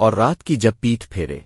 اور رات کی جب پیٹھ پھیرے۔